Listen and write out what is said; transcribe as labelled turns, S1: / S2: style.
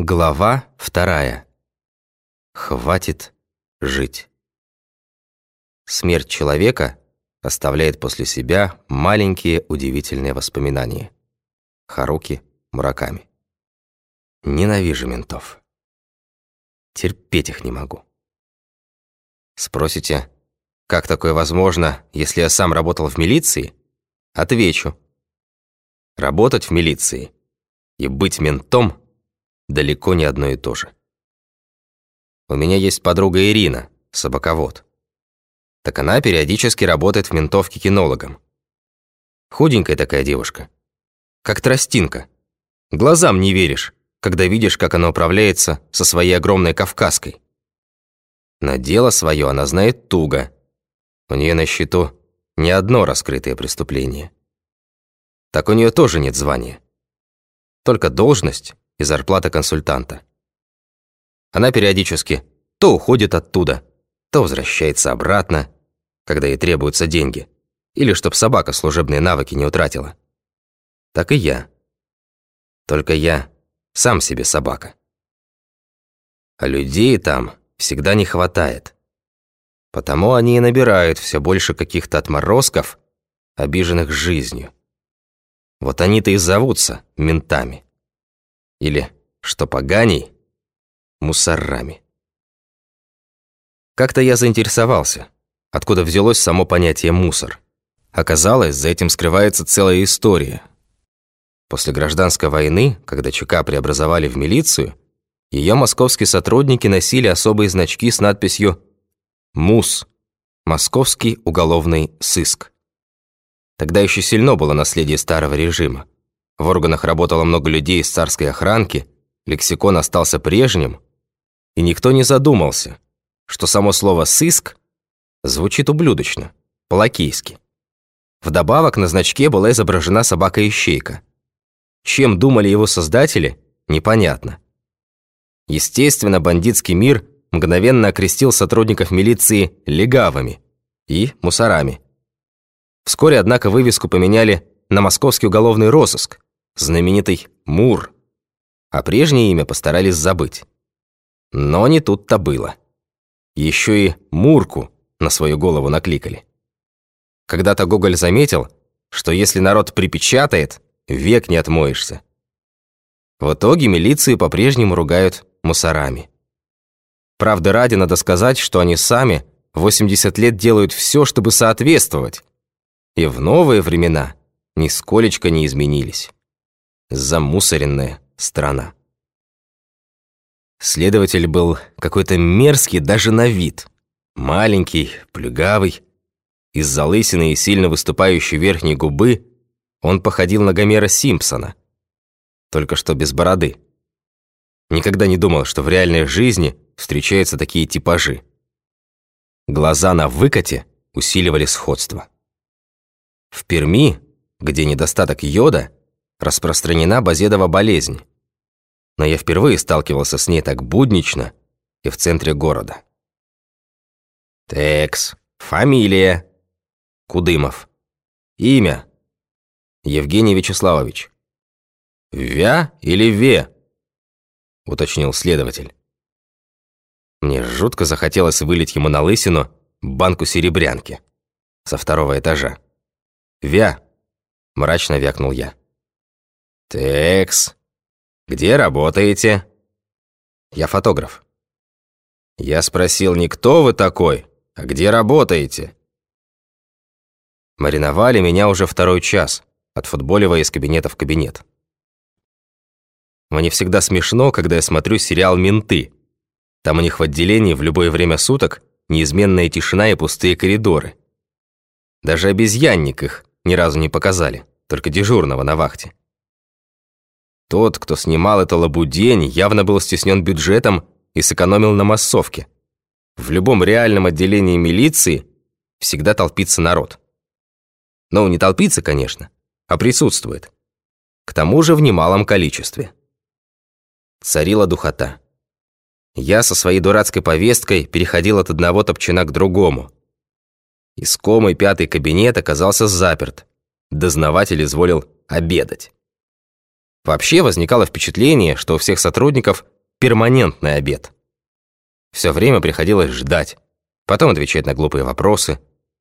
S1: Глава вторая. Хватит жить. Смерть человека оставляет после себя маленькие удивительные воспоминания. Харуки Мураками. Ненавижу ментов. Терпеть их не могу. Спросите, как такое возможно, если я сам работал в милиции? Отвечу. Работать в милиции и быть ментом далеко не одно и то же. У меня есть подруга Ирина, собаковод. Так она периодически работает в ментовке кинологом. Худенькая такая девушка. Как тростинка. Глазам не веришь, когда видишь, как она управляется со своей огромной кавказской. На дело свое она знает туго. У нее на счету не одно раскрытое преступление. Так у нее тоже нет звания. Только должность и зарплата консультанта. Она периодически то уходит оттуда, то возвращается обратно, когда ей требуются деньги, или чтоб собака служебные навыки не утратила. Так и я. Только я сам себе собака. А людей там всегда не хватает. Потому они и набирают все больше каких-то отморозков, обиженных жизнью. Вот они-то и зовутся ментами. Или, что поганей, мусорами. Как-то я заинтересовался, откуда взялось само понятие «мусор». Оказалось, за этим скрывается целая история. После гражданской войны, когда ЧК преобразовали в милицию, ее московские сотрудники носили особые значки с надписью «МУС» – Московский уголовный сыск. Тогда еще сильно было наследие старого режима. В органах работало много людей из царской охранки, лексикон остался прежним, и никто не задумался, что само слово «сыск» звучит ублюдочно, по-лакейски. Вдобавок на значке была изображена собака-ищейка. Чем думали его создатели, непонятно. Естественно, бандитский мир мгновенно окрестил сотрудников милиции легавыми и мусорами. Вскоре, однако, вывеску поменяли на московский уголовный розыск, знаменитый Мур, а прежнее имя постарались забыть. Но не тут-то было. Еще и Мурку на свою голову накликали. Когда-то Гоголь заметил, что если народ припечатает, век не отмоешься. В итоге милицию по-прежнему ругают мусорами. Правда ради надо сказать, что они сами 80 лет делают все, чтобы соответствовать, и в новые времена нисколечко не изменились замусоренная страна. Следователь был какой-то мерзкий даже на вид. Маленький, плюгавый. Из залысины и сильно выступающей верхней губы он походил на Гомера Симпсона. Только что без бороды. Никогда не думал, что в реальной жизни встречаются такие типажи. Глаза на выкате усиливали сходство. В Перми, где недостаток йода, распространена базедова болезнь. Но я впервые сталкивался с ней так буднично и в центре города. Текс, фамилия. Кудымов. Имя. Евгений Вячеславович. «Вя или Ве?» – уточнил следователь. Мне жутко захотелось вылить ему на лысину банку серебрянки со второго этажа. «Вя!» – мрачно вякнул я. «Текс, где работаете?» «Я фотограф». «Я спросил не кто вы такой, а где работаете?» Мариновали меня уже второй час, отфутболивая из кабинета в кабинет. Мне всегда смешно, когда я смотрю сериал «Менты». Там у них в отделении в любое время суток неизменная тишина и пустые коридоры. Даже обезьянник их ни разу не показали, только дежурного на вахте. Тот, кто снимал это лабудень, явно был стеснен бюджетом и сэкономил на массовке. В любом реальном отделении милиции всегда толпится народ. Ну, не толпится, конечно, а присутствует. К тому же в немалом количестве. Царила духота. Я со своей дурацкой повесткой переходил от одного топчина к другому. Искомый пятый кабинет оказался заперт. Дознаватель изволил обедать. Вообще возникало впечатление, что у всех сотрудников перманентный обед. Все время приходилось ждать, потом отвечать на глупые вопросы,